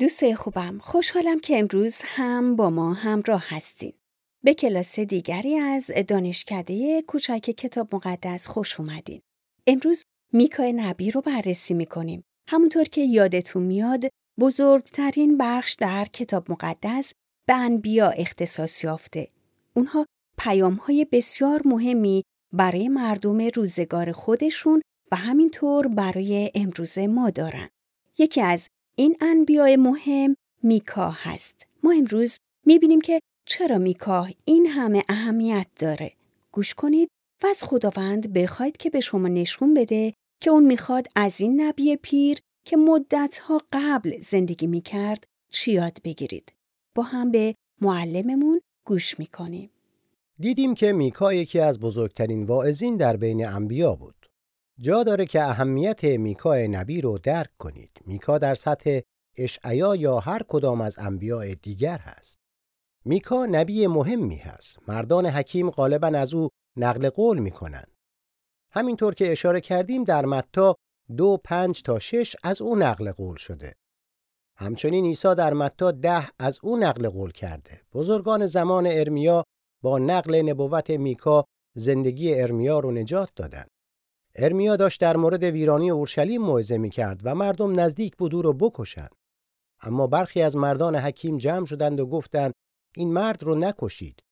دوستای خوبم خوشحالم که امروز هم با ما همراه هستین. به کلاس دیگری از دانشکده کوچک کتاب مقدس خوش اومدین. امروز میکای نبی رو بررسی می‌کنیم. همونطور که یادتون میاد بزرگترین بخش در کتاب مقدس به انبیا اختصاص یافته. اونها پیام های بسیار مهمی برای مردم روزگار خودشون و همینطور برای امروز ما دارن. یکی از این انبیاء مهم میکا هست. ما امروز می‌بینیم که چرا میکا این همه اهمیت داره. گوش کنید و از خداوند بخواید که به شما نشون بده که اون می‌خواد از این نبی پیر که مدتها قبل زندگی می‌کرد چی یاد بگیرید. با هم به معلممون گوش می‌کنیم. دیدیم که میکا یکی از بزرگترین واعظین در بین انبیا بود. جا داره که اهمیت میکا نبی رو درک کنید. میکا در سطح اشعیا یا هر کدام از انبیاء دیگر هست. میکا نبی مهمی هست. مردان حکیم غالبا از او نقل قول می‌کنند. همینطور که اشاره کردیم در متا دو پنج تا شش از او نقل قول شده. همچنین عیسی در متا ده از او نقل قول کرده. بزرگان زمان ارمیا با نقل نبوت میکا زندگی ارمیا رو نجات دادند. ارمیا داشت در مورد ویرانی اورشلیم موعظه می‌کرد و مردم نزدیک بود او را بکشند. اما برخی از مردان حکیم جمع شدند و گفتند این مرد رو نکشید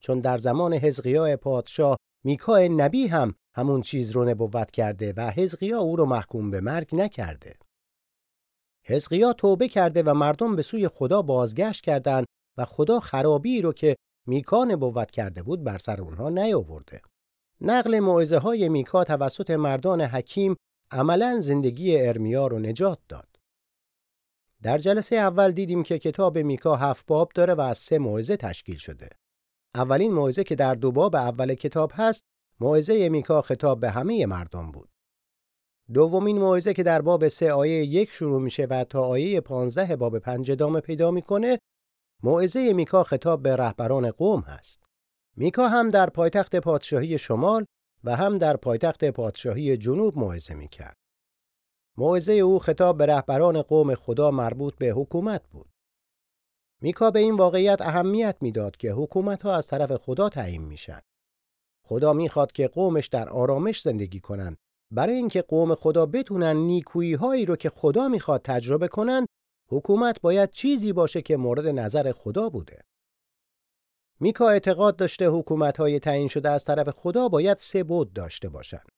چون در زمان حزقیای پادشاه میکای نبی هم همون چیز رو نبوت کرده و حزقیا او رو محکوم به مرگ نکرده. حزقیا توبه کرده و مردم به سوی خدا بازگشت کردند و خدا خرابی رو که میکا نبوت کرده بود بر سر اونها نیاورده. نقل معزه های میکا توسط مردان حکیم عملا زندگی ارمیا رو نجات داد. در جلسه اول دیدیم که کتاب میکا هفت باب داره و از سه موعظه تشکیل شده. اولین موعظه که در دو باب اول کتاب هست، موعظه میکا خطاب به همه مردم بود. دومین موعظه که در باب سه آیه یک شروع میشه و تا آیه پانزده باب پنج ادامه پیدا می‌کنه، موعظه میکا خطاب به رهبران قوم هست. میکا هم در پایتخت پادشاهی شمال و هم در پایتخت پادشاهی جنوب موعظه می‌کرد. موعظه او خطاب به رهبران قوم خدا مربوط به حکومت بود. میکا به این واقعیت اهمیت می‌داد که حکومت ها از طرف خدا تعیین میشن. خدا می‌خواد که قومش در آرامش زندگی کنند. برای اینکه قوم خدا بتونن نیکویی هایی رو که خدا می‌خواد تجربه کنن، حکومت باید چیزی باشه که مورد نظر خدا بوده. میکا اعتقاد داشته حکومت‌های تعیین شده از طرف خدا باید سه بود داشته باشند.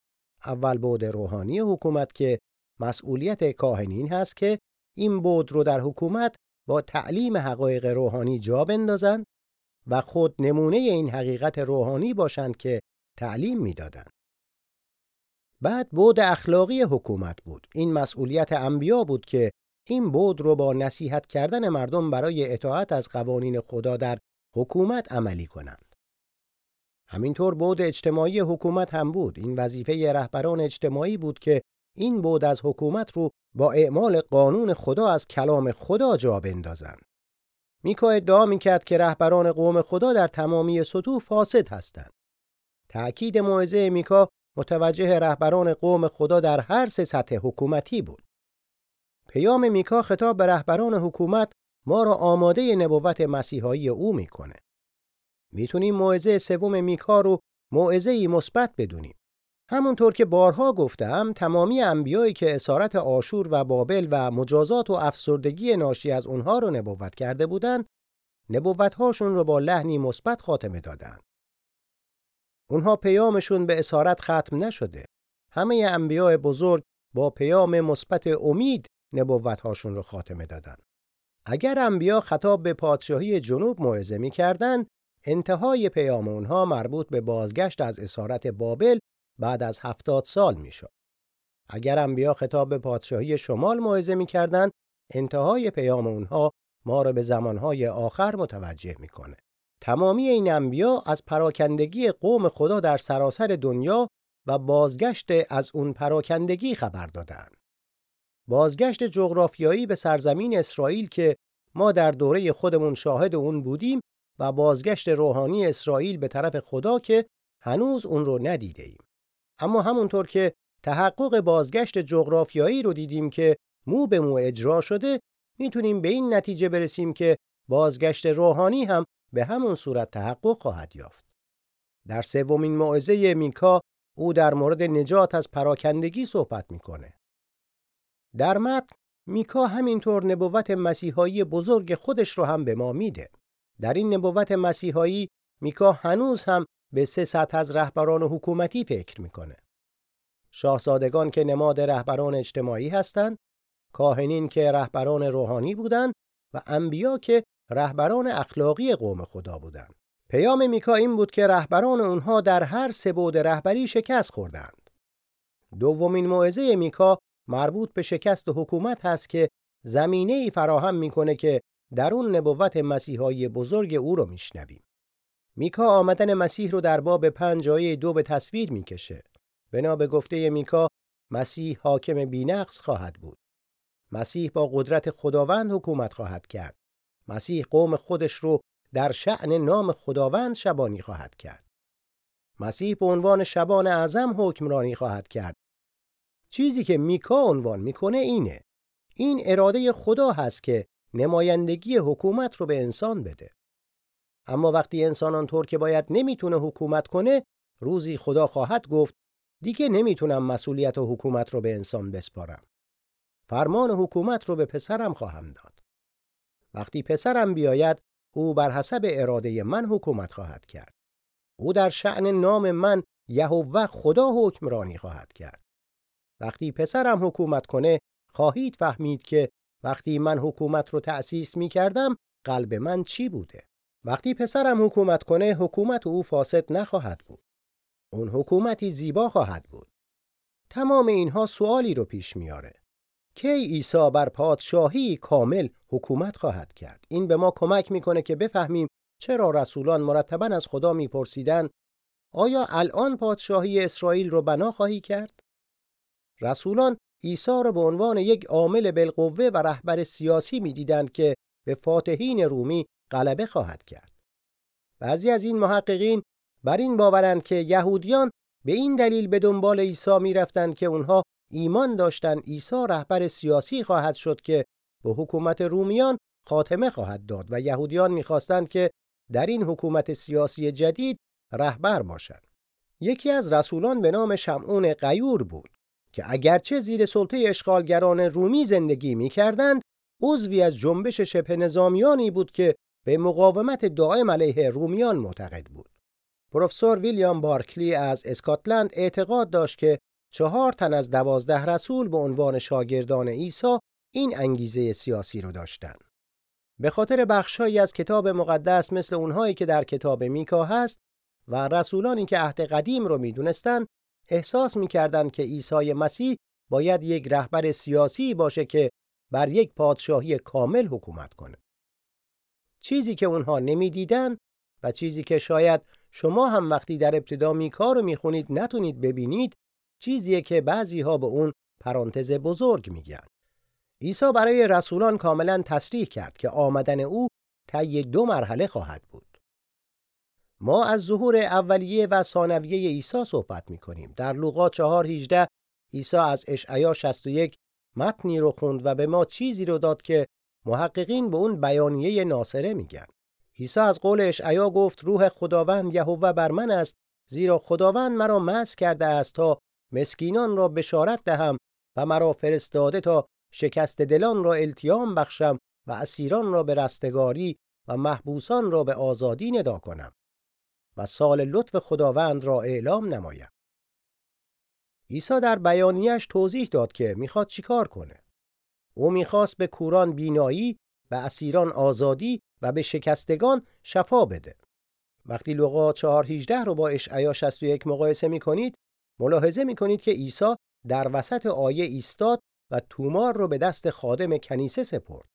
اول بود روحانی حکومت که مسئولیت کاهنین هست که این بود رو در حکومت با تعلیم حقایق روحانی جا بندازند و خود نمونه این حقیقت روحانی باشند که تعلیم می‌دادند. بعد بود اخلاقی حکومت بود. این مسئولیت انبیا بود که این بود رو با نصیحت کردن مردم برای اطاعت از قوانین خدا در حکومت عملی کنند. همینطور بود اجتماعی حکومت هم بود. این وظیفه رهبران اجتماعی بود که این بود از حکومت رو با اعمال قانون خدا از کلام خدا جا بندازند. میکا ادعا می‌کرد که رهبران قوم خدا در تمامی سطوح فاسد هستند. تأکید موعظه میکا متوجه رهبران قوم خدا در هر سه سطح حکومتی بود. پیام میکا خطاب به رهبران حکومت ما را آماده نبوت مسیحایی او می‌کنه. می‌تونیم موعظه سوم میکا رو موعظه‌ای مثبت بدونیم. همونطور که بارها گفتم تمامی انبیایی که اسارت آشور و بابل و مجازات و افسردگی ناشی از اونها رو نبوت کرده بودند نبوتهاشون رو با لحنی مثبت خاتمه دادند. اونها پیامشون به اسارت ختم نشده. همه انبیاء بزرگ با پیام مثبت امید نبوتهاشون رو خاتمه دادند. اگر انبیا خطاب به پادشاهی جنوب موعظه می‌کردند انتهای پیام اونها مربوط به بازگشت از اسارت بابل بعد از هفتاد سال می‌شد. اگر انبیا خطاب به پادشاهی شمال موعظه می‌کردند انتهای پیام اونها ما را به زمانهای آخر متوجه می‌کنه. تمامی این انبیا از پراکندگی قوم خدا در سراسر دنیا و بازگشت از اون پراکندگی خبر دادند. بازگشت جغرافیایی به سرزمین اسرائیل که ما در دوره خودمون شاهد اون بودیم و بازگشت روحانی اسرائیل به طرف خدا که هنوز اون رو ندیده ایم. اما همونطور که تحقق بازگشت جغرافیایی رو دیدیم که مو به مو اجرا شده می‌تونیم به این نتیجه برسیم که بازگشت روحانی هم به همون صورت تحقق خواهد یافت. در سومین موعظه میکا او در مورد نجات از پراکندگی صحبت می‌کنه. در متن میکا همینطور نبوت مسیحایی بزرگ خودش رو هم به ما میده. در این نبوت مسیحایی میکا هنوز هم به سه سطح از رهبران حکومتی فکر می‌کنه. شاهزادگان که نماد رهبران اجتماعی هستند، کاهنین که رهبران روحانی بودند و انبیا که رهبران اخلاقی قوم خدا بودند. پیام میکا این بود که رهبران اونها در هر سه بود رهبری شکست خوردند. دومین موعظه میکا مربوط به شکست حکومت هست که زمینه ای فراهم می‌کنه که در اون نبوت مسیحایی بزرگ او رو میشنویم. میکا آمدن مسیح رو در باب پنج آیه دو به تصویر می‌کشه. بنا به گفته میکا مسیح حاکم بینقص خواهد بود. مسیح با قدرت خداوند حکومت خواهد کرد. مسیح قوم خودش رو در شعن نام خداوند شبانی خواهد کرد. مسیح به عنوان شبان اعظم حکمرانی خواهد کرد. چیزی که میکا عنوان می‌کنه اینه. این اراده خدا هست که نمایندگی حکومت رو به انسان بده. اما وقتی انسان آنطور که باید نمی‌تونه حکومت کنه، روزی خدا خواهد گفت دیگه نمی‌تونم مسئولیت و حکومت رو به انسان بسپارم. فرمان حکومت رو به پسرم خواهم داد. وقتی پسرم بیاید او بر حسب اراده من حکومت خواهد کرد. او در شعن نام من یهوه خدا حکمرانی خواهد کرد. وقتی پسرم حکومت کنه خواهید فهمید که وقتی من حکومت رو تأسیس می کردم قلب من چی بوده. وقتی پسرم حکومت کنه حکومت او فاسد نخواهد بود. اون حکومتی زیبا خواهد بود. تمام اینها سوالی رو پیش میاره. کی عیسی بر پادشاهی کامل حکومت خواهد کرد این به ما کمک می‌کنه که بفهمیم چرا رسولان مرتبا از خدا میپرسیدند آیا الان پادشاهی اسرائیل رو بنا خواهی کرد رسولان عیسی را به عنوان یک عامل بالقوه و رهبر سیاسی می‌دیدند که به فاتحین رومی غلبه خواهد کرد بعضی از این محققین بر این باورند که یهودیان به این دلیل به دنبال عیسی می‌رفتند که اونها ایمان داشتند عیسی رهبر سیاسی خواهد شد که به حکومت رومیان خاتمه خواهد داد و یهودیان می‌خواستند که در این حکومت سیاسی جدید رهبر باشند. یکی از رسولان به نام شمعون قیور بود که اگرچه زیر سلطه اشغالگران رومی زندگی می‌کردند عضوی از جنبش شبه نظامیانی بود که به مقاومت دائم علیه رومیان معتقد بود. پروفسور ویلیام بارکلی از اسکاتلند اعتقاد داشت که چهار تن از دوازده رسول به عنوان شاگردان عیسی این انگیزه سیاسی رو داشتند. به خاطر بخشهایی از کتاب مقدس مثل اونهایی که در کتاب میکا هست و رسولانی که عهد قدیم رو می‌دونستند احساس می‌کردند که عیسی مسیح باید یک رهبر سیاسی باشه که بر یک پادشاهی کامل حکومت کنه. چیزی که اونها نمی‌دیدن و چیزی که شاید شما هم وقتی در ابتدا میکا رو می‌خونید نتونید ببینید چیزیه که بعضی ها به اون پرانتز بزرگ میگن. عیسی برای رسولان کاملا تصریح کرد که آمدن او طی دو مرحله خواهد بود. ما از ظهور اولیه و ثانویه عیسی صحبت می کنیم. در لوقا 4:18 عیسی از اشعیا 61 متنی رو خوند و به ما چیزی رو داد که محققین به اون بیانیه ناصره میگن. عیسی از قول اشعیا گفت روح خداوند یهوه بر من است زیرا خداوند مرا مس کرده است تا مسکینان را بشارت دهم و مرا فرستاده تا شکست دلان را التیام بخشم و اسیران را به رستگاری و محبوسان را به آزادی ندا کنم و سال لطف خداوند را اعلام نمایم. عیسی در بیانیش توضیح داد که می‌خواد چیکار کنه. او می‌خواست به کوران بینایی و اسیران آزادی و به شکستگان شفا بده. وقتی لوقا 4:18 رو با اشعیا 61 مقایسه می‌کنید ملاحظه می‌کنید که عیسی در وسط آیه ایستاد و تومار رو به دست خادم کنیسه سپرد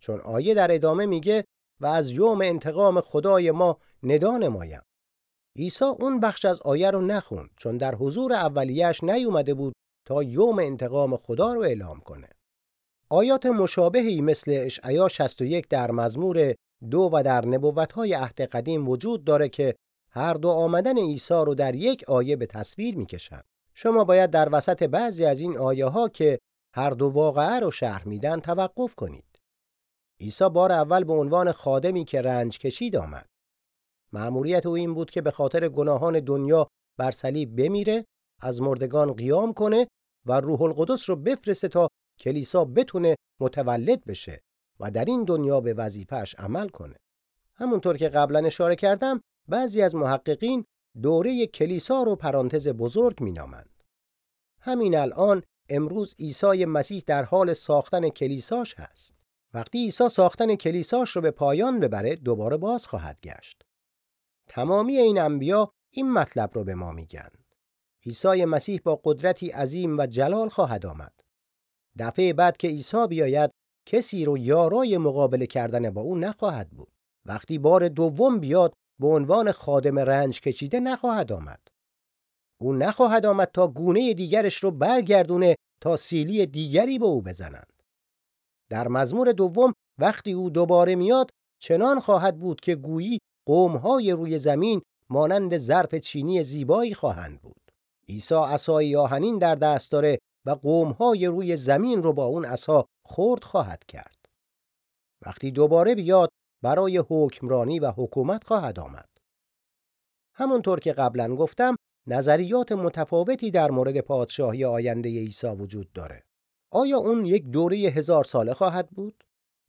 چون آیه در ادامه میگه و از یوم انتقام خدای ما ندا نمایم عیسی اون بخش از آیه رو نخوند چون در حضور اولیش نیومده بود تا یوم انتقام خدا رو اعلام کنه آیات مشابهی مثل اشعیا 61 در مزمور دو و در نبوت‌های عهد قدیم وجود داره که هر دو آمدن عیسی رو در یک آیه به تصویر می‌کشند. شما باید در وسط بعضی از این آیه ها که هر دو واقعه رو شرح میدن توقف کنید. عیسی بار اول به عنوان خادمی که رنج کشید آمد. مأموریت او این بود که به خاطر گناهان دنیا بر صلیب بمیره، از مردگان قیام کنه و روح القدس رو بفرسته تا کلیسا بتونه متولد بشه و در این دنیا به وظیفهش عمل کنه. همونطور که قبلا اشاره کردم بعضی از محققین دوره کلیسا رو پرانتز بزرگ مینامند. همین الان امروز عیسی مسیح در حال ساختن کلیساش هست. وقتی عیسی ساختن کلیساش رو به پایان ببره دوباره باز خواهد گشت. تمامی این انبیا این مطلب رو به ما میگن. عیسی مسیح با قدرتی عظیم و جلال خواهد آمد. دفعه بعد که عیسی بیاید کسی رو یارای مقابله کردن با او نخواهد بود. وقتی بار دوم بیاد به عنوان خادم رنج کشیده نخواهد آمد. او نخواهد آمد تا گونه دیگرش رو برگردونه تا سیلی دیگری به او بزنند. در مزمور دوم وقتی او دوباره میاد چنان خواهد بود که گویی قومهای روی زمین مانند ظرف چینی زیبایی خواهند بود. عیسی عصای آهنین در دست داره و قومهای روی زمین رو با اون عصا خرد خواهد کرد. وقتی دوباره بیاد برای حکمرانی و حکومت خواهد آمد. همونطور که قبلا گفتم نظریات متفاوتی در مورد پادشاهی آینده عیسی وجود داره. آیا اون یک دوره هزار ساله خواهد بود؟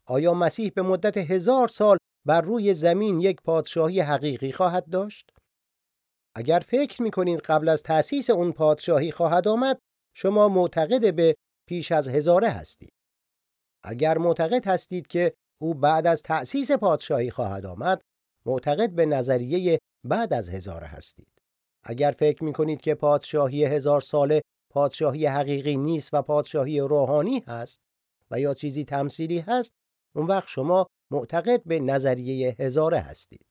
آیا مسیح به مدت هزار سال بر روی زمین یک پادشاهی حقیقی خواهد داشت؟ اگر فکر می‌کنید قبل از تأسیس اون پادشاهی خواهد آمد شما معتقد به پیش از هزاره هستید. اگر معتقد هستید که او بعد از تأسیس پادشاهی خواهد آمد معتقد به نظریه بعد از هزاره هستید. اگر فکر می کنید که پادشاهی هزار ساله پادشاهی حقیقی نیست و پادشاهی روحانی هست و یا چیزی تمثیلی هست اون وقت شما معتقد به نظریه هزاره هستید.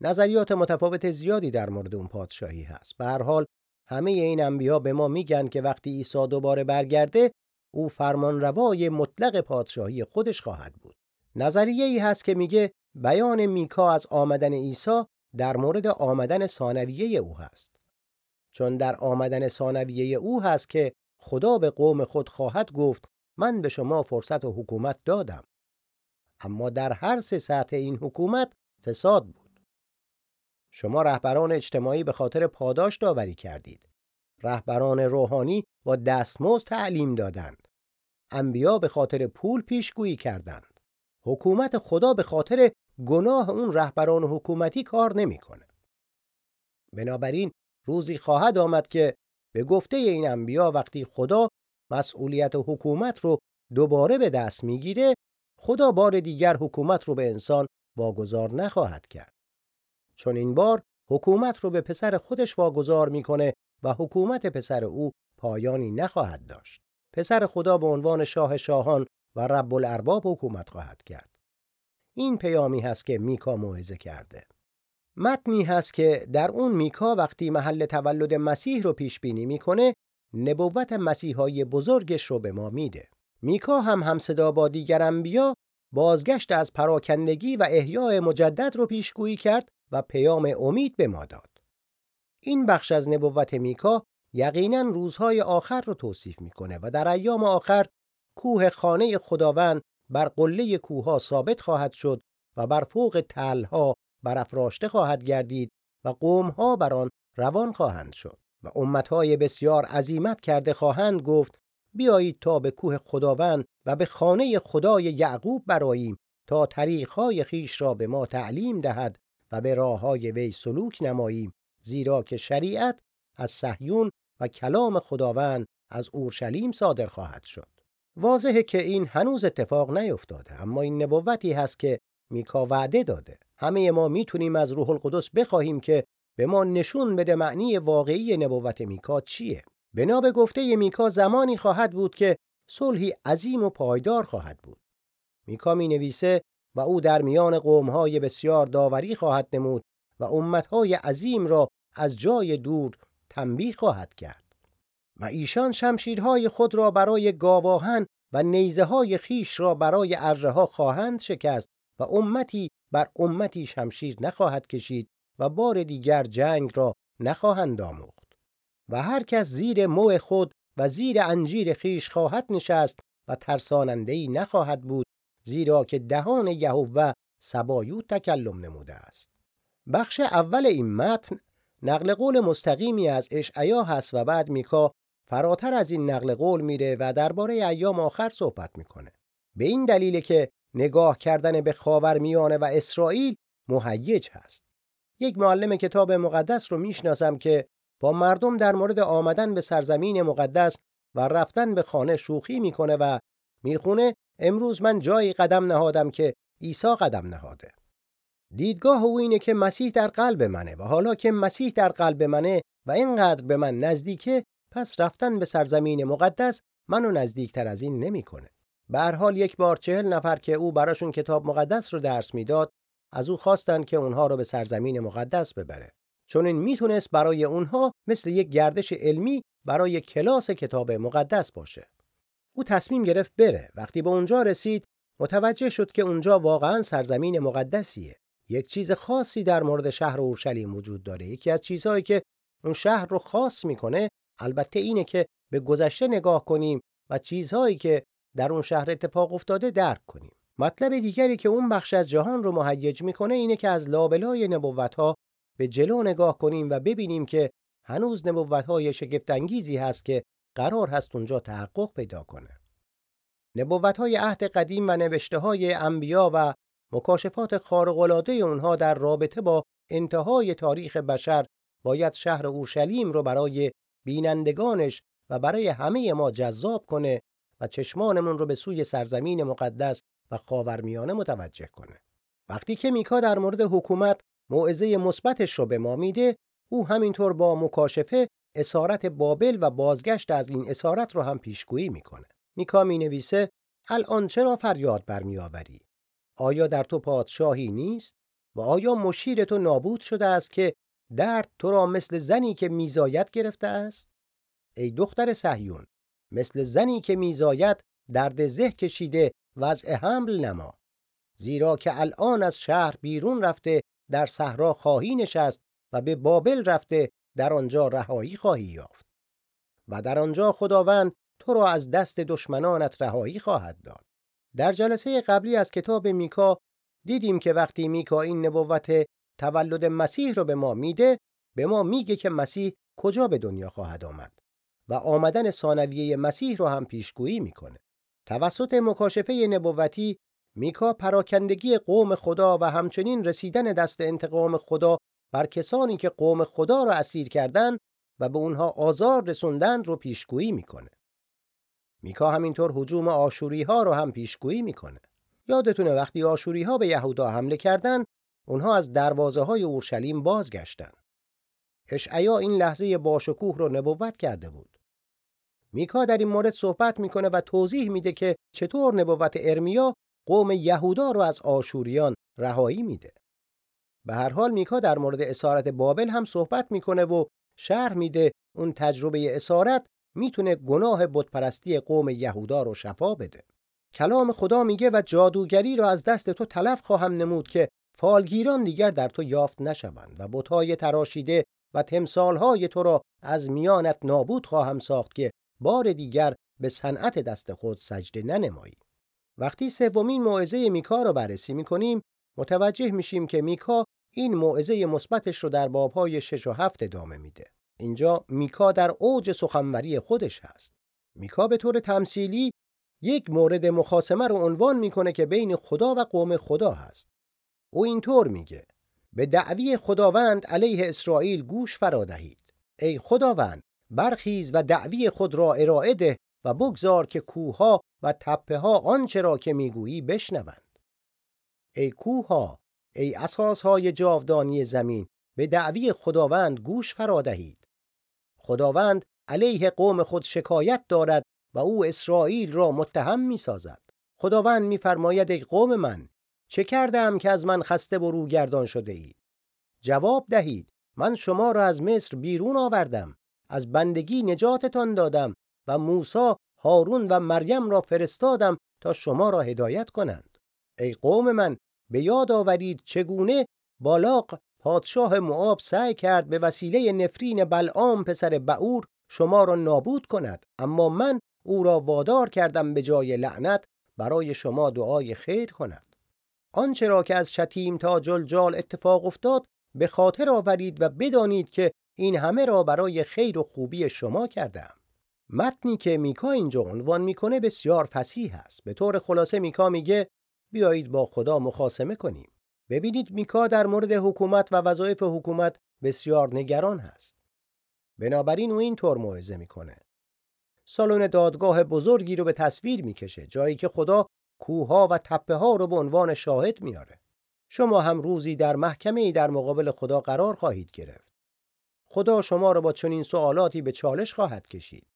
نظریات متفاوت زیادی در مورد اون پادشاهی هست. به هر حال همه این انبیا به ما میگن که وقتی عیسی دوباره برگرده او فرمانروای مطلق پادشاهی خودش خواهد بود. نظریه ای هست که میگه بیان میکا از آمدن عیسی در مورد آمدن ثانویه او هست. چون در آمدن ثانویه او هست که خدا به قوم خود خواهد گفت من به شما فرصت و حکومت دادم. اما در هر سه سطح این حکومت فساد بود. شما رهبران اجتماعی به خاطر پاداش داوری کردید. رهبران روحانی با دستمزد تعلیم دادند. انبیا به خاطر پول پیشگویی کردند. حکومت خدا به خاطر گناه اون رهبران حکومتی کار نمی‌کنه. بنابراین روزی خواهد آمد که به گفته این انبیا وقتی خدا مسئولیت حکومت رو دوباره به دست می‌گیره خدا بار دیگر حکومت رو به انسان واگذار نخواهد کرد. چون این بار حکومت رو به پسر خودش واگذار می‌کنه و حکومت پسر او پایانی نخواهد داشت. پسر خدا به عنوان شاه شاهان و رب الارباب حکومت خواهد کرد. این پیامی هست که میکا موعظه کرده. متنی هست که در اون میکا وقتی محل تولد مسیح رو پیش بینی می‌کنه نبوت مسیحای بزرگش رو به ما میده. میکا هم همصدا با دیگر انبیا بازگشت از پراکندگی و احیاء مجدد رو پیشگویی کرد و پیام امید به ما داد. این بخش از نبوت میکا یقینا روزهای آخر رو توصیف می‌کنه و در ایام آخر کوه خانه خداوند بر قله کوها ثابت خواهد شد و بر فوق تلها برافراشته خواهد گردید و قومها بر آن روان خواهند شد و امتهای بسیار عظیمت کرده خواهند گفت بیایید تا به کوه خداوند و به خانه خدای یعقوب براییم تا طریقهای خیش را به ما تعلیم دهد و به راههای وی سلوک نماییم زیرا که شریعت از صهیون و کلام خداوند از اورشلیم صادر خواهد شد. واضحه که این هنوز اتفاق نیفتاده اما این نبوتی هست که میکا وعده داده. همه ما می‌تونیم از روح القدس بخواهیم که به ما نشون بده معنی واقعی نبوت میکا چیه. بنا به گفته میکا زمانی خواهد بود که صلحی عظیم و پایدار خواهد بود. میکا می نویسه و او در میان قومهای بسیار داوری خواهد نمود و امتهای عظیم را از جای دور تنبیه خواهد کرد. و ایشان شمشیرهای خود را برای گاواهن و نیزه های خیش را برای اره خواهند شکست و امتی بر امتی شمشیر نخواهد کشید و بار دیگر جنگ را نخواهند آموخت. و هر کس زیر مو خود و زیر انجیر خیش خواهد نشست و ترساننده ای نخواهد بود زیرا که دهان یهوه سبایوت تکلم نموده است. بخش اول این متن نقل قول مستقیمی از اشعیا هست و بعد میکا فراتر از این نقل قول میره و درباره ایام آخر صحبت می‌کنه. به این دلیل که نگاه کردن به خاورمیانه و اسرائیل مهیج هست. یک معلم کتاب مقدس رو می‌شناسم که با مردم در مورد آمدن به سرزمین مقدس و رفتن به خانه شوخی می‌کنه و می‌خونه امروز من جایی قدم نهادم که عیسی قدم نهاده دیدگاه او اینه که مسیح در قلب منه و حالا که مسیح در قلب منه و اینقدر به من نزدیکه پس رفتن به سرزمین مقدس منو نزدیکتر از این نمی‌کنه. به هر حال یک بار چهل نفر که او براشون کتاب مقدس رو درس می‌داد از او خواستند که اونها رو به سرزمین مقدس ببره. چون این می‌تونست برای اونها مثل یک گردش علمی برای کلاس کتاب مقدس باشه. او تصمیم گرفت بره. وقتی به اونجا رسید متوجه شد که اونجا واقعا سرزمین مقدسیه. یک چیز خاصی در مورد شهر اورشلیم وجود داره. یکی از چیزهایی که اون شهر رو خاص می‌کنه البته اینه که به گذشته نگاه کنیم و چیزهایی که در اون شهر اتفاق افتاده درک کنیم. مطلب دیگری که اون بخش از جهان رو مهیج می‌کنه اینه که از لابلای نبوتها به جلو نگاه کنیم و ببینیم که هنوز نبوتهای شگفتانگیزی هست که قرار هست اونجا تحقق پیدا کنه. نبوتهای عهد قدیم و نوشته های انبیا و مکاشفات خارق‌العاده اونها در رابطه با انتهای تاریخ بشر باید شهر اورشلیم رو برای بینندگانش و برای همه ما جذاب کنه و چشمانمون رو به سوی سرزمین مقدس و خاورمیانه متوجه کنه. وقتی که میکا در مورد حکومت موعظه مثبتش رو به ما میده، او همینطور با مکاشفه اسارت بابل و بازگشت از این اسارت رو هم پیشگویی می‌کنه. میکا می نویسه الان چرا فریاد برمیآوری؟ آیا در تو پادشاهی نیست؟ و آیا مشیر تو نابود شده است که درد تو را مثل زنی که میزایت گرفته است؟ ای دختر صهیون مثل زنی که میزاید درد زه کشیده وضع حمل نما زیرا که الان از شهر بیرون رفته در صحرا خواهی نشست و به بابل رفته در آنجا رهایی خواهی یافت. و در آنجا خداوند تو را از دست دشمنانت رهایی خواهد داد. در جلسه قبلی از کتاب میکا دیدیم که وقتی میکا این نبوت تولد مسیح رو به ما میده به ما میگه که مسیح کجا به دنیا خواهد آمد و آمدن ثانویه مسیح رو هم پیشگویی می‌کنه. توسط مکاشفه نبوتی میکا پراکندگی قوم خدا و همچنین رسیدن دست انتقام خدا بر کسانی که قوم خدا را اسیر کردند و به اونها آزار رسوندند رو پیشگویی می‌کنه. میکا همینطور حجوم آشوری ها رو هم پیشگویی می‌کنه. یادتونه وقتی آشوری ها به یهودا حمله کردند اونها از دروازه های اورشلیم بازگشتند. اشعیا این لحظه باشکوه رو نبوت کرده بود. میکا در این مورد صحبت می‌کنه و توضیح میده که چطور نبوت ارمیا قوم یهودا رو از آشوریان رهایی میده. به هر حال میکا در مورد اسارت بابل هم صحبت می‌کنه و شرح میده اون تجربه اسارت می‌تونه گناه بتپرستی قوم یهودا رو شفا بده. کلام خدا میگه و جادوگری را از دست تو تلف خواهم نمود که فالگیران دیگر در تو یافت نشوند و بتهای تراشیده و تمثالهای تو را از میانت نابود خواهم ساخت که بار دیگر به صنعت دست خود سجده ننمایی. وقتی سومین موعظه میکا را بررسی می‌کنیم متوجه میشیم که میکا این موعظه مثبتش رو در بابهای 6 و 7 ادامه میده. اینجا میکا در اوج سخنوری خودش هست. میکا به طور تمثیلی یک مورد مخاسمه رو عنوان می‌کنه که بین خدا و قوم خدا هست. او اینطور میگه به دعوی خداوند علیه اسرائیل گوش فرا دهید. ای خداوند برخیز و دعوی خود را ارائه ده و بگذار که کوها و تپه ها آنچه را که می‌گویی بشنوند. ای کوها ای اساس های جاودانی زمین به دعوی خداوند گوش فرا دهید خداوند علیه قوم خود شکایت دارد و او اسرائیل را متهم می سازد خداوند میفرماید ای قوم من چه کردم که از من خسته و روگردان شده اید جواب دهید من شما را از مصر بیرون آوردم از بندگی نجاتتان دادم و موسی هارون و مریم را فرستادم تا شما را هدایت کنند. ای قوم من به یاد آورید چگونه بالاق پادشاه معاب سعی کرد به وسیله نفرین بلعام پسر بعور شما را نابود کند اما من او را وادار کردم به جای لعنت برای شما دعای خیر کند. آنچه را که از شتیم تا جلجال اتفاق افتاد به خاطر آورید و بدانید که این همه را برای خیر و خوبی شما کردم. متنی که میکا اینجا عنوان می‌کنه بسیار فسیح است. به طور خلاصه میکا میگه بیایید با خدا مخاسمه کنیم. ببینید میکا در مورد حکومت و وظایف حکومت بسیار نگران هست. بنابراین او این طور موعظه می‌کنه. سالن دادگاه بزرگی رو به تصویر می‌کشه جایی که خدا کوها و تپه ها رو به عنوان شاهد میاره شما هم روزی در محکمه در مقابل خدا قرار خواهید گرفت. خدا شما را با چنین سوالاتی به چالش خواهد کشید.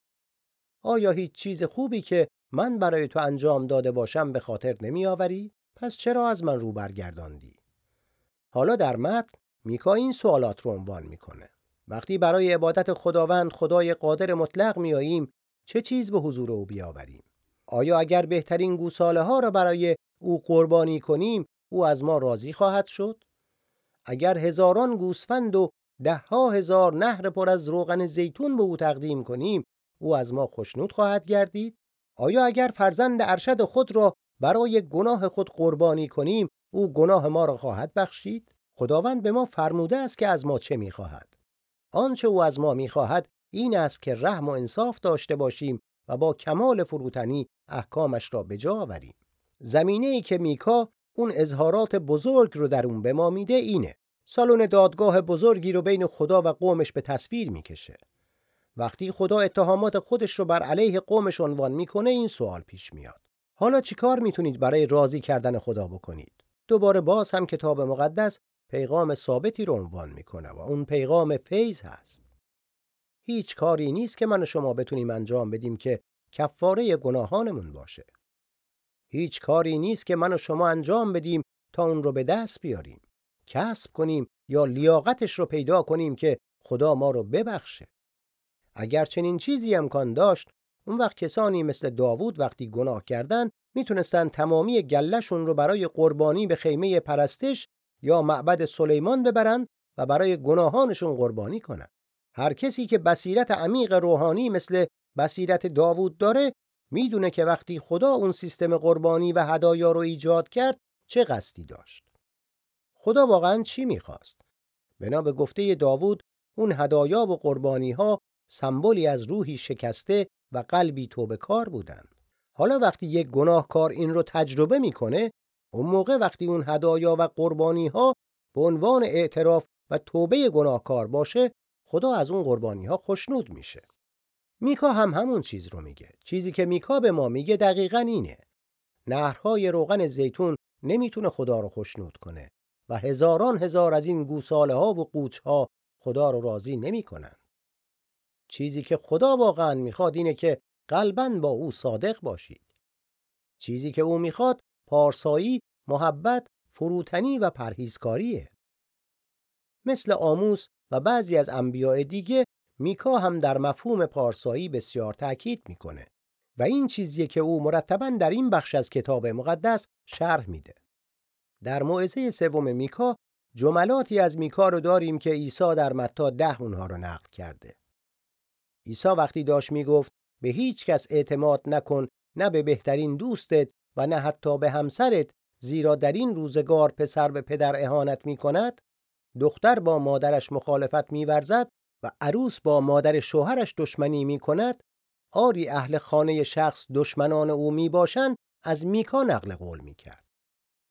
آیا هیچ چیز خوبی که من برای تو انجام داده باشم به خاطر نمی آوری؟ پس چرا از من رو برگرداندی؟ حالا در متن میکا این سوالات رو عنوان می‌کنه. وقتی برای عبادت خداوند خدای قادر مطلق میاییم چه چیز به حضور او بیاوریم؟ آیا اگر بهترین گوساله ها را برای او قربانی کنیم او از ما راضی خواهد شد؟ اگر هزاران گوسفند و ده ها هزار نهر پر از روغن زیتون به او تقدیم کنیم او از ما خوشنود خواهد گردید؟ آیا اگر فرزند ارشد خود را برای گناه خود قربانی کنیم او گناه ما را خواهد بخشید؟ خداوند به ما فرموده است که از ما چه می‌خواهد. آنچه او از ما می‌خواهد این است که رحم و انصاف داشته باشیم و با کمال فروتنی احکامش را به جا آوریم. زمینه ای که میکا اون اظهارات بزرگ رو در اون به ما میده اینه. سالن دادگاه بزرگی رو بین خدا و قومش به تصویر می‌کشه. وقتی خدا اتهامات خودش رو بر علیه قومش عنوان می‌کنه این سوال پیش میاد. حالا چیکار می‌تونید برای راضی کردن خدا بکنید؟ دوباره باز هم کتاب مقدس پیغام ثابتی رو عنوان می‌کنه و اون پیغام فیض هست. هیچ کاری نیست که من و شما بتونیم انجام بدیم که کفاره گناهانمون باشه. هیچ کاری نیست که من و شما انجام بدیم تا اون رو به دست بیاریم. کسب کنیم یا لیاقتش رو پیدا کنیم که خدا ما رو ببخشه. اگر چنین چیزی امکان داشت اون وقت کسانی مثل داوود وقتی گناه کردند می‌تونستن تمامی گلشون رو برای قربانی به خیمه پرستش یا معبد سلیمان ببرن و برای گناهانشون قربانی کنن. هر کسی که بصیرت عمیق روحانی مثل بصیرت داوود داره می‌دونه که وقتی خدا اون سیستم قربانی و هدایا رو ایجاد کرد چه قصدی داشت. خدا واقعا چی می‌خواست؟ بنا به گفته داوود اون هدایا و قربانی ها سمبولی از روحی شکسته و قلبی توبه کار بودن حالا وقتی یک گناهکار این رو تجربه می‌کنه اون موقع وقتی اون هدایا و قربانی ها به عنوان اعتراف و توبه گناهکار باشه خدا از اون قربانی ها خوشنود میشه. میکا هم همون چیز رو میگه. چیزی که میکا به ما میگه دقیقا اینه. نهرهای روغن زیتون نمی‌تونه خدا رو خوشنود کنه و هزاران هزار از این گوساله ها و قوچ ها خدا رو راضی نمی‌کنن. چیزی که خدا واقعا می‌خواد اینه که قلبا با او صادق باشید. چیزی که او می‌خواد پارسایی، محبت، فروتنی و پرهیزکاریه. مثل آموس و بعضی از انبیاء دیگه میکا هم در مفهوم پارسایی بسیار تاکید می‌کنه و این چیزیه که او مرتبا در این بخش از کتاب مقدس شرح میده. در موعظه سوم میکا جملاتی از میکا رو داریم که عیسی در متا ده اونها رو نقل کرده. عیسی وقتی داشت می‌گفت به هیچ کس اعتماد نکن نه به بهترین دوستت و نه حتی به همسرت زیرا در این روزگار پسر به پدر اهانت می کند دختر با مادرش مخالفت میورزد و عروس با مادر شوهرش دشمنی می کند آری اهل خانه شخص دشمنان او می باشند از میکا نقل قول می کرد.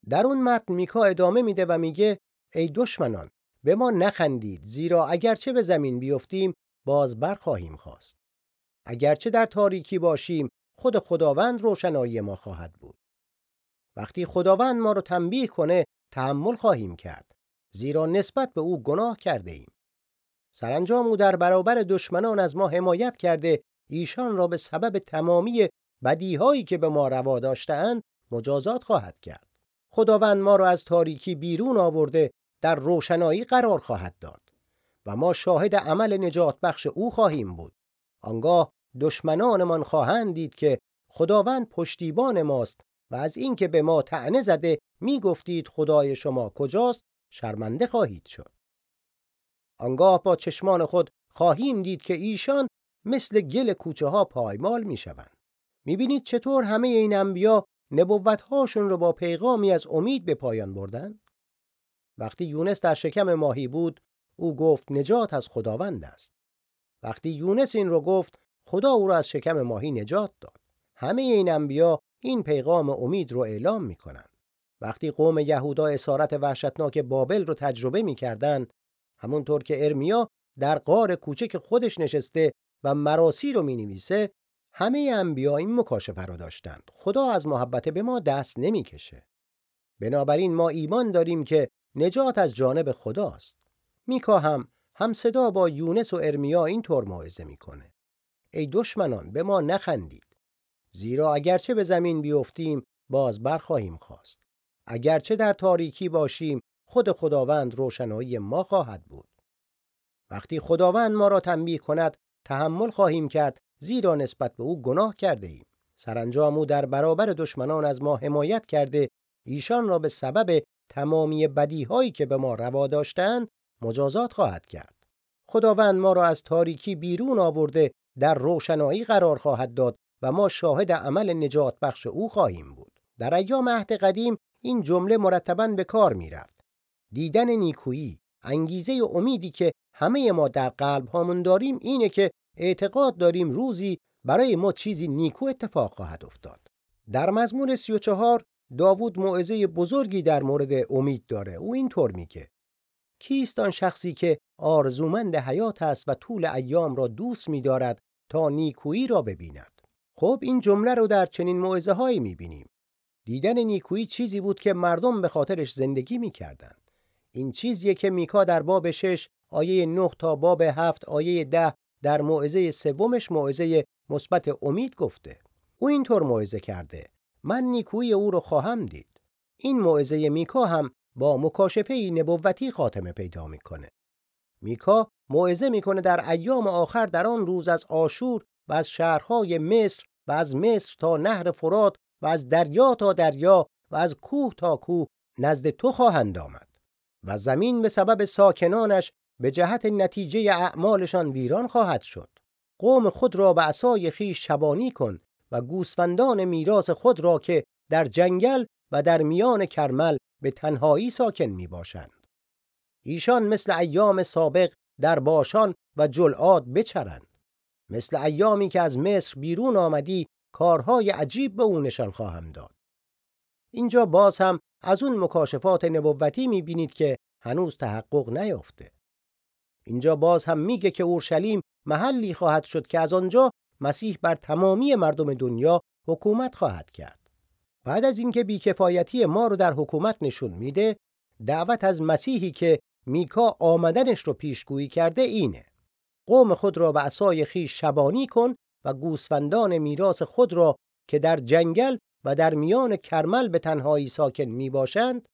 در اون متن میکا ادامه میده و میگه ای دشمنان به ما نخندید زیرا اگرچه به زمین بیفتیم باز برخواهیم خواست. اگرچه در تاریکی باشیم خود خداوند روشنایی ما خواهد بود. وقتی خداوند ما رو تنبیه کنه تحمل خواهیم کرد زیرا نسبت به او گناه کرده ایم سرانجام او در برابر دشمنان از ما حمایت کرده ایشان را به سبب تمامی بدیهایی که به ما روا داشتهاند مجازات خواهد کرد. خداوند ما را از تاریکی بیرون آورده در روشنایی قرار خواهد داد. و ما شاهد عمل نجات بخش او خواهیم بود. آنگاه دشمنانمان خواهند دید که خداوند پشتیبان ماست و از اینکه به ما تعنه زده می گفتید خدای شما کجاست شرمنده خواهید شد. آنگاه با چشمان خود خواهیم دید که ایشان مثل گل کوچه ها پایمال می شوند می بینید چطور همه این انبیا نبوتهاشون رو با پیغامی از امید به پایان بردن؟ وقتی یونس در شکم ماهی بود او گفت نجات از خداوند است. وقتی یونس این رو گفت خدا او را از شکم ماهی نجات داد. همه این انبیا این پیغام امید رو اعلام می‌کنن. وقتی قوم یهودا اسارت وحشتناک بابل رو تجربه می‌کردند همونطور که ارمیا در قار کوچک خودش نشسته و مراسی رو می‌نویسه همه انبیا این مکاشفه رو داشتند خدا از محبت به ما دست نمی‌کشه بنابراین ما ایمان داریم که نجات از جانب خداست میکا هم هم صدا با یونس و ارمیا این طور موعظه می‌کنه. ای دشمنان به ما نخندید. زیرا اگرچه به زمین بیفتیم باز برخواهیم خواست. اگرچه در تاریکی باشیم خود خداوند روشنایی ما خواهد بود. وقتی خداوند ما را تنبیه کند تحمل خواهیم کرد زیرا نسبت به او گناه کرده ایم سرانجام او در برابر دشمنان از ما حمایت کرده ایشان را به سبب تمامی بدیهایی که به ما روا داشتند مجازات خواهد کرد خداوند ما را از تاریکی بیرون آورده در روشنایی قرار خواهد داد و ما شاهد عمل نجات بخش او خواهیم بود در ایام عهد قدیم این جمله مرتبا به کار می رفت. دیدن نیکویی انگیزه و امیدی که همه ما در قلب هامون داریم اینه که اعتقاد داریم روزی برای ما چیزی نیکو اتفاق خواهد افتاد. در مزمور 34 داوود موعظه بزرگی در مورد امید داره. او اینطور میگه: کیست آن شخصی که آرزومند حیات است و طول ایام را دوست می‌دارد تا نیکویی را ببیند؟ خب این جمله رو در چنین موعظه هایی می‌بینیم. دیدن نیکویی چیزی بود که مردم به خاطرش زندگی می‌کردند. این چیزیه که میکا در باب 6 آیه 9 تا باب 7 آیه 10 در موعظه سومش موعظه مثبت امید گفته. او اینطور موعظه کرده: من نیکویی او رو خواهم دید. این موعظه میکا هم با مکاشفه نبوتی خاتمه پیدا می‌کنه. میکا موعظه می‌کنه در ایام آخر در آن روز از آشور و از شهرهای مصر و از مصر تا نهر فرات و از دریا تا دریا و از کوه تا کوه نزد تو خواهند آمد و زمین به سبب ساکنانش به جهت نتیجه اعمالشان ویران خواهد شد قوم خود را به عصای خیش شبانی کن و گوسفندان میراث خود را که در جنگل و در میان کرمل به تنهایی ساکن می باشند. ایشان مثل ایام سابق در باشان و جلعاد بچرند. مثل ایامی که از مصر بیرون آمدی کارهای عجیب به او نشان خواهم داد. اینجا باز هم از اون مکاشفات نبوتی می‌بینید که هنوز تحقق نیافته. اینجا باز هم میگه که اورشلیم محلی خواهد شد که از آنجا مسیح بر تمامی مردم دنیا حکومت خواهد کرد. بعد از اینکه بیکفایتی ما رو در حکومت نشون میده، دعوت از مسیحی که میکا آمدنش رو پیشگویی کرده اینه. قوم خود را به عصای خیش شبانی کن و گوسفندان میراث خود را که در جنگل و در میان کرمل به تنهایی ساکن می باشند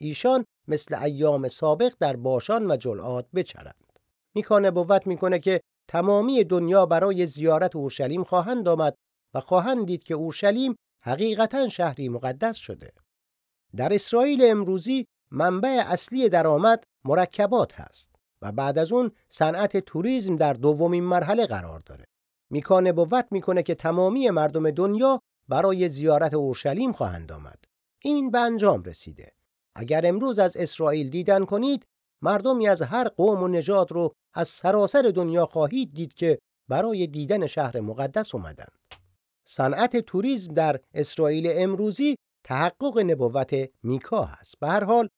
ایشان مثل ایام سابق در باشان و جلعات بچرند میکا نبوت می‌کنه که تمامی دنیا برای زیارت اورشلیم خواهند آمد و خواهند دید که اورشلیم حقیقتا شهری مقدس شده. در اسرائیل امروزی منبع اصلی درآمد مرکبات هست و بعد از اون صنعت توریسم در دومین مرحله قرار داره. میکا نبوت می‌کنه که تمامی مردم دنیا برای زیارت اورشلیم خواهند آمد. این به انجام رسیده. اگر امروز از اسرائیل دیدن کنید مردمی از هر قوم و نژاد رو از سراسر دنیا خواهید دید که برای دیدن شهر مقدس اومدند صنعت توریسم در اسرائیل امروزی تحقق نبوت میکا است. به هر حال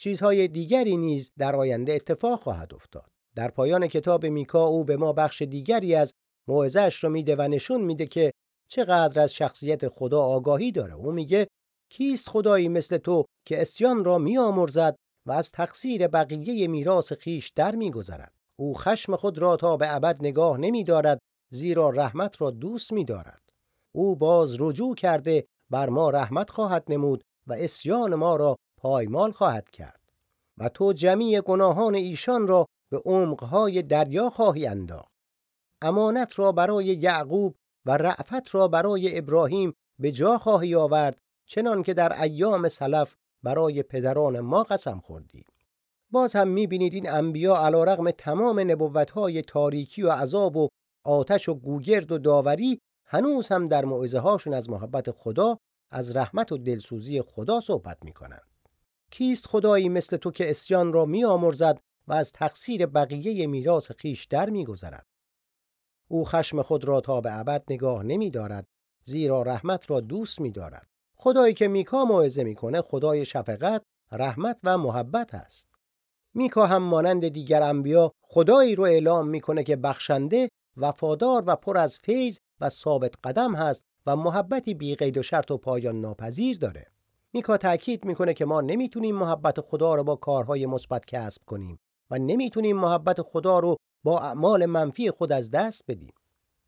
چیزهای دیگری نیز در آینده اتفاق خواهد افتاد. در پایان کتاب میکا او به ما بخش دیگری از موعظه‌اش رو میده و نشون میده که چقدر از شخصیت خدا آگاهی داره. او میگه کیست خدایی مثل تو که اسیان را میآمرزد و از تقصیر بقیه میراث خیش در میگذرد؟ او خشم خود را تا به ابد نگاه نمیدارد زیرا رحمت را دوست میدارد. او باز رجوع کرده بر ما رحمت خواهد نمود و اسیان ما را پایمال خواهد کرد و تو جمیع گناهان ایشان را به عمقهای دریا خواهی انداخت. امانت را برای یعقوب و رعفت را برای ابراهیم به جا خواهی آورد چنان که در ایام سلف برای پدران ما قسم خوردی. باز هم می‌بینید این انبیا علا رغم تمام نبوتهای تاریکی و عذاب و آتش و گوگرد و داوری هنوز هم در معزه هاشون از محبت خدا از رحمت و دلسوزی خدا صحبت می کنند. کیست خدایی مثل تو که اسیان را می آمرزد و از تقصیر بقیه میراث خیش در می گذرد. او خشم خود را تا به ابد نگاه نمی دارد زیرا رحمت را دوست می دارد. خدایی که میکا موعظه می‌کنه خدای شفقت، رحمت و محبت است. میکا هم مانند دیگر انبیا خدایی رو اعلام می‌کنه که بخشنده، وفادار و پر از فیض و ثابت قدم هست و محبتی بی قید و شرط و پایان ناپذیر داره. میکا تاکید می‌کنه که ما نمی‌تونیم محبت خدا رو با کارهای مثبت کسب کنیم و نمی‌تونیم محبت خدا رو با اعمال منفی خود از دست بدیم.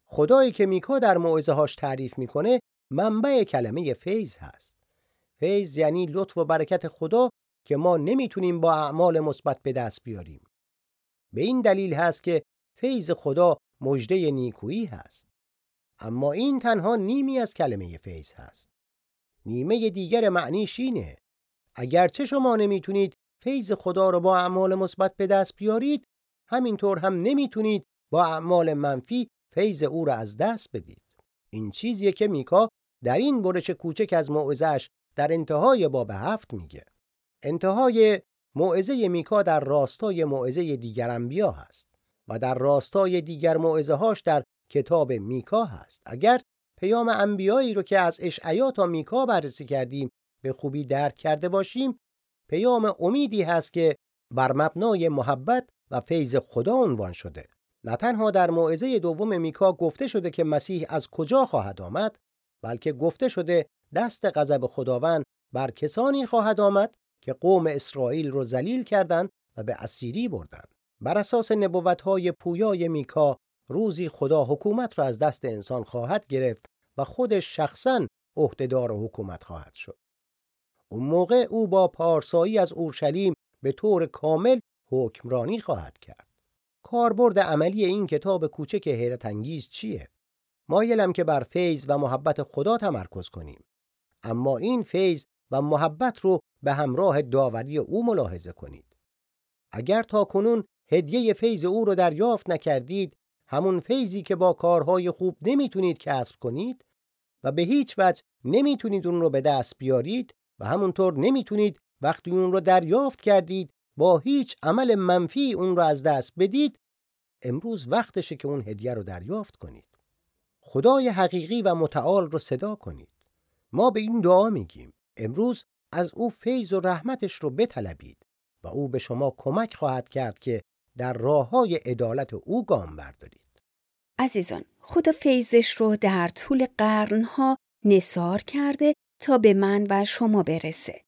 خدایی که میکا در موعظه هاش تعریف می‌کنه منبع کلمه فیض هست. فیض یعنی لطف و برکت خدا که ما نمی‌تونیم با اعمال مثبت به دست بیاریم. به این دلیل هست که فیض خدا مژده نیکویی هست. اما این تنها نیمی از کلمه فیض هست. نیمه دیگر معنیش اینه. اگرچه شما نمی‌تونید فیض خدا رو با اعمال مثبت به دست بیارید، همینطور هم نمی‌تونید با اعمال منفی فیض او را از دست بدید. این چیزیه که میکا در این برش کوچک از موعظهش در انتهای باب هفت میگه. انتهای موعظه میکا در راستای موعظه دیگر انبیا هست و در راستای دیگر موعظه هاش در کتاب میکا هست. اگر پیام انبیایی رو که از اشعیا تا میکا بررسی کردیم به خوبی درک کرده باشیم پیام امیدی هست که بر مبنای محبت و فیض خدا عنوان شده نه تنها در موعظه دوم میکا گفته شده که مسیح از کجا خواهد آمد بلکه گفته شده دست غضب خداوند بر کسانی خواهد آمد که قوم اسرائیل رو ذلیل کردند و به اسیری بردند بر اساس نبوت‌های پویای میکا روزی خدا حکومت را از دست انسان خواهد گرفت و خودش شخصا عهدهدار حکومت خواهد شد. اون موقع او با پارسایی از اورشلیم به طور کامل حکمرانی خواهد کرد. کاربرد عملی این کتاب کوچک حیرت انگیز چیه؟ مایلم که بر فیض و محبت خدا تمرکز کنیم. اما این فیض و محبت رو به همراه داوری او ملاحظه کنید. اگر تا کنون هدیه فیض او رو دریافت نکردید همون فیضی که با کارهای خوب نمی‌تونید کسب کنید و به هیچ وجه نمی‌تونید اون رو به دست بیارید و همونطور نمی‌تونید وقتی اون رو دریافت کردید با هیچ عمل منفی اون رو از دست بدید امروز وقتشه که اون هدیه رو دریافت کنید. خدای حقیقی و متعال رو صدا کنید. ما به این دعا میگیم. امروز از او فیض و رحمتش رو بطلبید و او به شما کمک خواهد کرد که در راه های عدالت او گام بردارید عزیزان خدا فیضش رو در طول قرنها نصار کرده تا به من و شما برسه.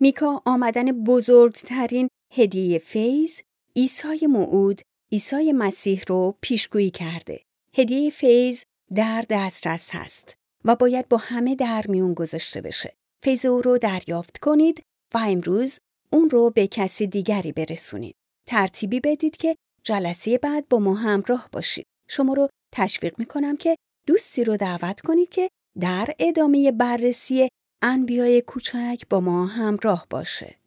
میکا آمدن بزرگترین هدیه فیض عیسی موعود عیسی مسیح رو پیشگویی کرده. هدیه فیض در دسترس هست و باید با همه در میون گذاشته بشه. فیض او رو دریافت کنید و امروز اون رو به کسی دیگری برسونید. ترتیبی بدید که جلسه بعد با ما همراه باشید. شما رو تشویق می‌کنم که دوستی رو دعوت کنید که در ادامه بررسی انبیای کوچک با ما همراه باشه.